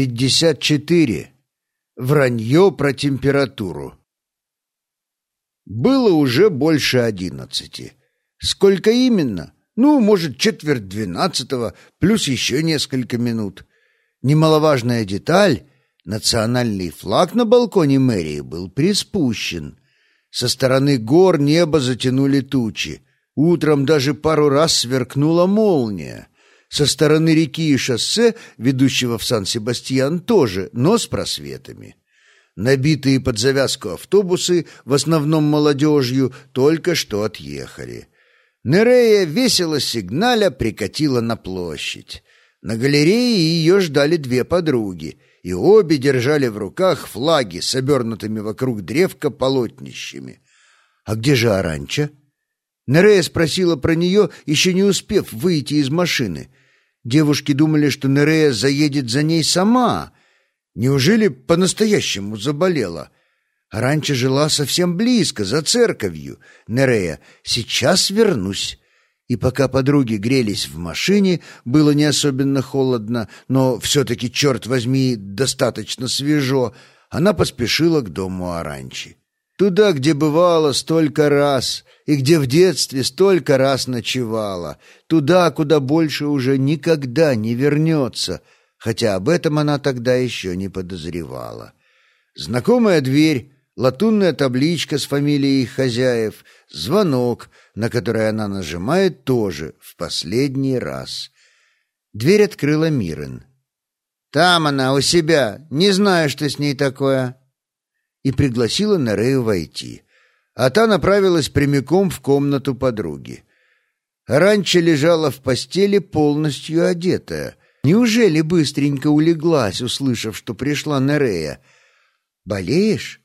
Пятьдесят четыре. Вранье про температуру. Было уже больше одиннадцати. Сколько именно? Ну, может, четверть двенадцатого, плюс еще несколько минут. Немаловажная деталь — национальный флаг на балконе мэрии был приспущен. Со стороны гор небо затянули тучи. Утром даже пару раз сверкнула молния. Со стороны реки и шоссе, ведущего в Сан-Себастьян, тоже, но с просветами. Набитые под завязку автобусы, в основном молодежью, только что отъехали. Нерея, весело сигналя, прикатила на площадь. На галерее ее ждали две подруги, и обе держали в руках флаги с обернутыми вокруг древка полотнищами. «А где же Аранча?» Нерея спросила про нее, еще не успев выйти из машины. Девушки думали, что Нерея заедет за ней сама. Неужели по-настоящему заболела? Раньше жила совсем близко, за церковью. Нерея, сейчас вернусь. И пока подруги грелись в машине, было не особенно холодно, но все-таки, черт возьми, достаточно свежо, она поспешила к дому Аранчи. Туда, где бывала столько раз, и где в детстве столько раз ночевала. Туда, куда больше уже никогда не вернется, хотя об этом она тогда еще не подозревала. Знакомая дверь, латунная табличка с фамилией хозяев, звонок, на который она нажимает тоже в последний раз. Дверь открыла Мирен. «Там она, у себя. Не знаю, что с ней такое» и пригласила Нерею войти, а та направилась прямиком в комнату подруги. Раньше лежала в постели полностью одетая. Неужели быстренько улеглась, услышав, что пришла Нерея? «Болеешь?»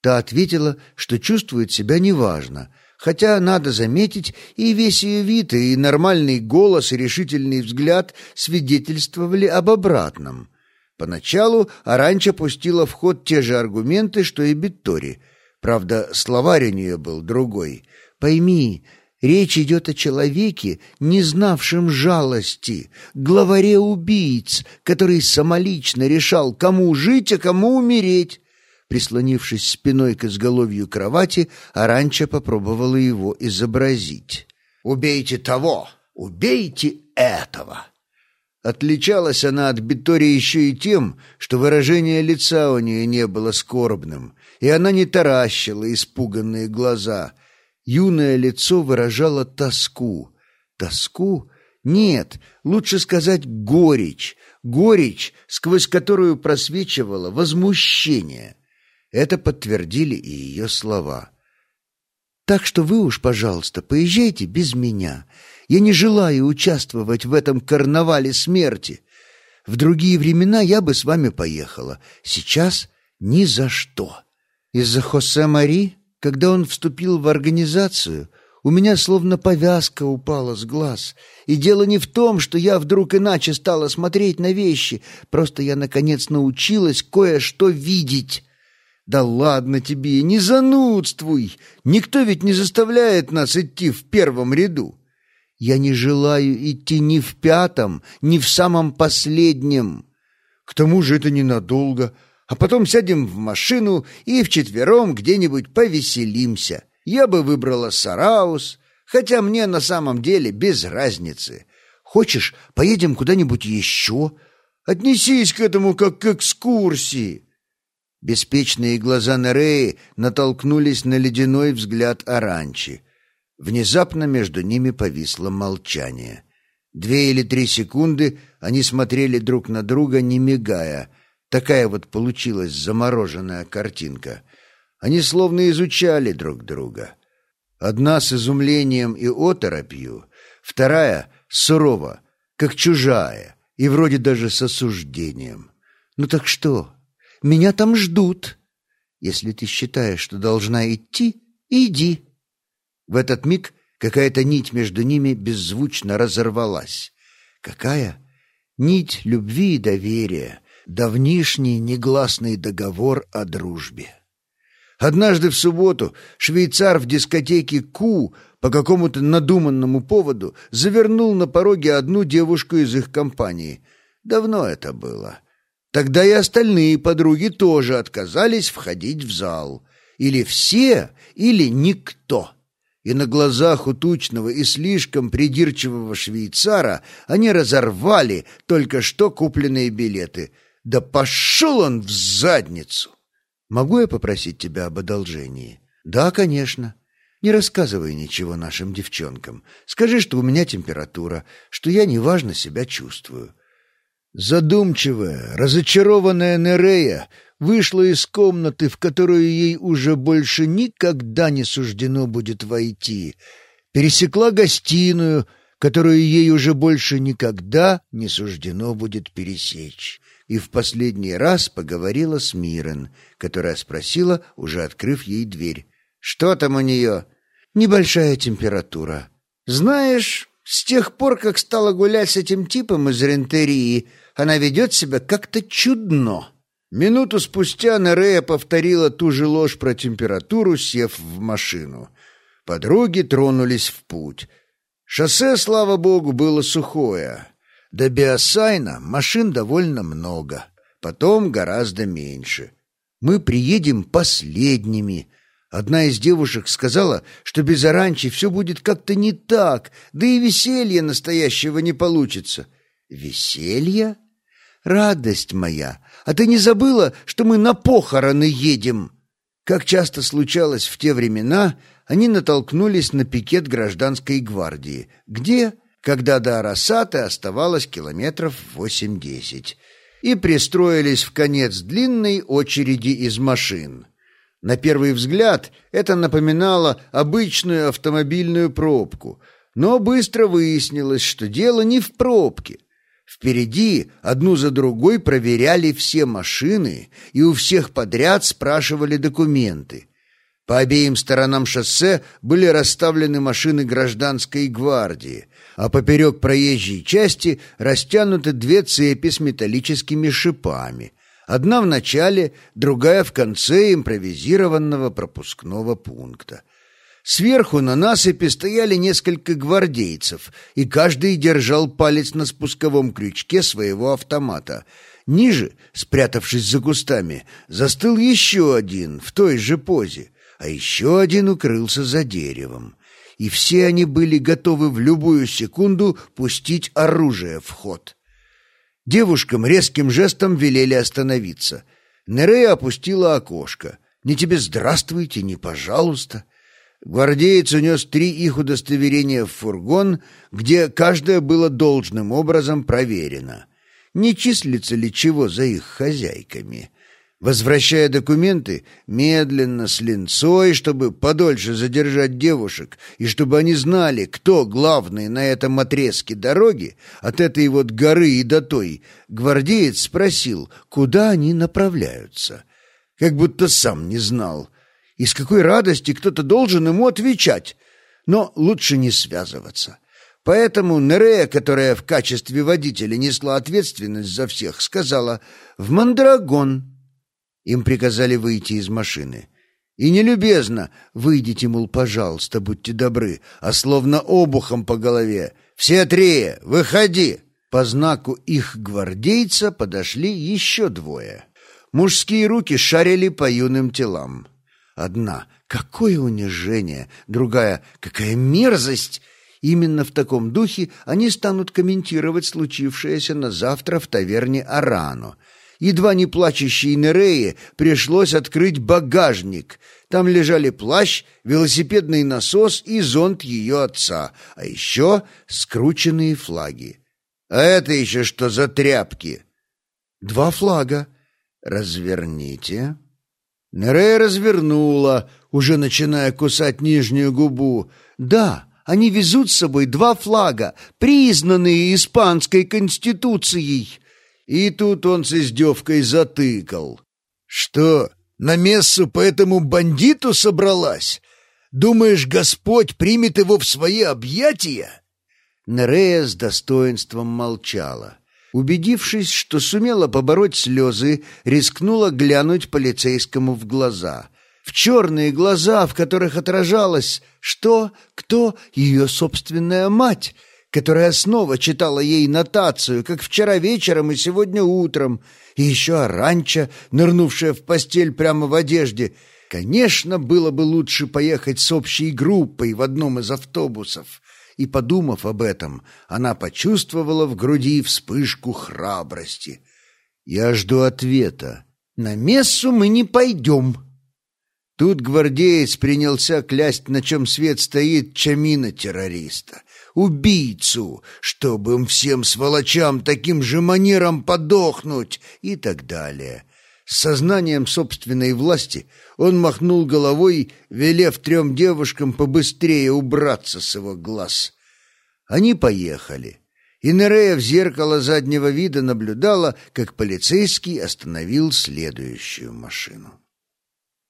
Та ответила, что чувствует себя неважно, хотя, надо заметить, и весь ее вид, и нормальный голос, и решительный взгляд свидетельствовали об обратном. Поначалу Аранча пустила в ход те же аргументы, что и Биттори. Правда, словарь у нее был другой. «Пойми, речь идет о человеке, не знавшем жалости, главаре убийц, который самолично решал, кому жить, а кому умереть». Прислонившись спиной к изголовью кровати, Аранча попробовала его изобразить. «Убейте того! Убейте этого!» Отличалась она от Битори еще и тем, что выражение лица у нее не было скорбным, и она не таращила испуганные глаза. Юное лицо выражало тоску. Тоску? Нет, лучше сказать горечь. Горечь, сквозь которую просвечивало возмущение. Это подтвердили и ее слова. «Так что вы уж, пожалуйста, поезжайте без меня. Я не желаю участвовать в этом карнавале смерти. В другие времена я бы с вами поехала. Сейчас ни за что. Из-за Хосе Мари, когда он вступил в организацию, у меня словно повязка упала с глаз. И дело не в том, что я вдруг иначе стала смотреть на вещи, просто я, наконец, научилась кое-что видеть». «Да ладно тебе, не занудствуй! Никто ведь не заставляет нас идти в первом ряду. Я не желаю идти ни в пятом, ни в самом последнем. К тому же это ненадолго, а потом сядем в машину и вчетвером где-нибудь повеселимся. Я бы выбрала Сараус, хотя мне на самом деле без разницы. Хочешь, поедем куда-нибудь еще? Отнесись к этому как к экскурсии». Беспечные глаза Нереи натолкнулись на ледяной взгляд Аранчи — Внезапно между ними повисло молчание. Две или три секунды они смотрели друг на друга, не мигая. Такая вот получилась замороженная картинка. Они словно изучали друг друга. Одна с изумлением и оторопью, вторая сурово, как чужая, и вроде даже с осуждением. «Ну так что? Меня там ждут. Если ты считаешь, что должна идти, иди». В этот миг какая-то нить между ними беззвучно разорвалась. Какая? Нить любви и доверия, давнишний негласный договор о дружбе. Однажды в субботу швейцар в дискотеке «Ку» по какому-то надуманному поводу завернул на пороге одну девушку из их компании. Давно это было. Тогда и остальные подруги тоже отказались входить в зал. Или все, или никто. И на глазах у тучного и слишком придирчивого швейцара они разорвали только что купленные билеты. Да пошел он в задницу! Могу я попросить тебя об одолжении? Да, конечно. Не рассказывай ничего нашим девчонкам. Скажи, что у меня температура, что я неважно себя чувствую. Задумчивая, разочарованная Нерея вышла из комнаты, в которую ей уже больше никогда не суждено будет войти, пересекла гостиную, которую ей уже больше никогда не суждено будет пересечь, и в последний раз поговорила с Мирен, которая спросила, уже открыв ей дверь. «Что там у нее?» «Небольшая температура». «Знаешь, с тех пор, как стала гулять с этим типом из рентерии, она ведет себя как-то чудно». Минуту спустя Нерея повторила ту же ложь про температуру, сев в машину. Подруги тронулись в путь. Шоссе, слава богу, было сухое. До Биосайна машин довольно много, потом гораздо меньше. Мы приедем последними. Одна из девушек сказала, что без оранчи все будет как-то не так, да и веселья настоящего не получится. Веселье? Радость моя! А ты не забыла, что мы на похороны едем?» Как часто случалось в те времена, они натолкнулись на пикет гражданской гвардии, где, когда до Арасата оставалось километров восемь-десять, и пристроились в конец длинной очереди из машин. На первый взгляд это напоминало обычную автомобильную пробку, но быстро выяснилось, что дело не в пробке – Впереди одну за другой проверяли все машины и у всех подряд спрашивали документы. По обеим сторонам шоссе были расставлены машины гражданской гвардии, а поперек проезжей части растянуты две цепи с металлическими шипами. Одна в начале, другая в конце импровизированного пропускного пункта. Сверху на насыпи стояли несколько гвардейцев, и каждый держал палец на спусковом крючке своего автомата. Ниже, спрятавшись за кустами, застыл еще один в той же позе, а еще один укрылся за деревом. И все они были готовы в любую секунду пустить оружие в ход. Девушкам резким жестом велели остановиться. Нерея опустила окошко. «Не тебе здравствуйте, не пожалуйста». Гвардеец унес три их удостоверения в фургон, где каждое было должным образом проверено. Не числится ли чего за их хозяйками? Возвращая документы, медленно, с линцой, чтобы подольше задержать девушек, и чтобы они знали, кто главный на этом отрезке дороги, от этой вот горы и до той, гвардеец спросил, куда они направляются. Как будто сам не знал — и с какой радости кто-то должен ему отвечать. Но лучше не связываться. Поэтому Нерея, которая в качестве водителя несла ответственность за всех, сказала «В Мандрагон». Им приказали выйти из машины. И нелюбезно «Выйдите, мол, пожалуйста, будьте добры», а словно обухом по голове «Все три, выходи!» По знаку их гвардейца подошли еще двое. Мужские руки шарили по юным телам. Одна «Какое унижение!» Другая «Какая мерзость!» Именно в таком духе они станут комментировать случившееся на завтра в таверне Арано. Едва не плачущей Нерее пришлось открыть багажник. Там лежали плащ, велосипедный насос и зонт ее отца, а еще скрученные флаги. «А это еще что за тряпки?» «Два флага». «Разверните». Нерея развернула, уже начиная кусать нижнюю губу. «Да, они везут с собой два флага, признанные испанской конституцией». И тут он с издевкой затыкал. «Что, на мессу по этому бандиту собралась? Думаешь, Господь примет его в свои объятия?» Нерея с достоинством молчала. Убедившись, что сумела побороть слезы, рискнула глянуть полицейскому в глаза. В черные глаза, в которых отражалось что, кто, ее собственная мать. которая снова читала ей нотацию, как вчера вечером и сегодня утром, и еще Аранча, нырнувшая в постель прямо в одежде. Конечно, было бы лучше поехать с общей группой в одном из автобусов. И, подумав об этом, она почувствовала в груди вспышку храбрости. «Я жду ответа. На мессу мы не пойдем», Тут гвардеец принялся клясть, на чем свет стоит чамина террориста. Убийцу, чтобы им всем сволочам таким же манером подохнуть и так далее. С сознанием собственной власти он махнул головой, велев трем девушкам побыстрее убраться с его глаз. Они поехали. И Нерея в зеркало заднего вида наблюдала, как полицейский остановил следующую машину.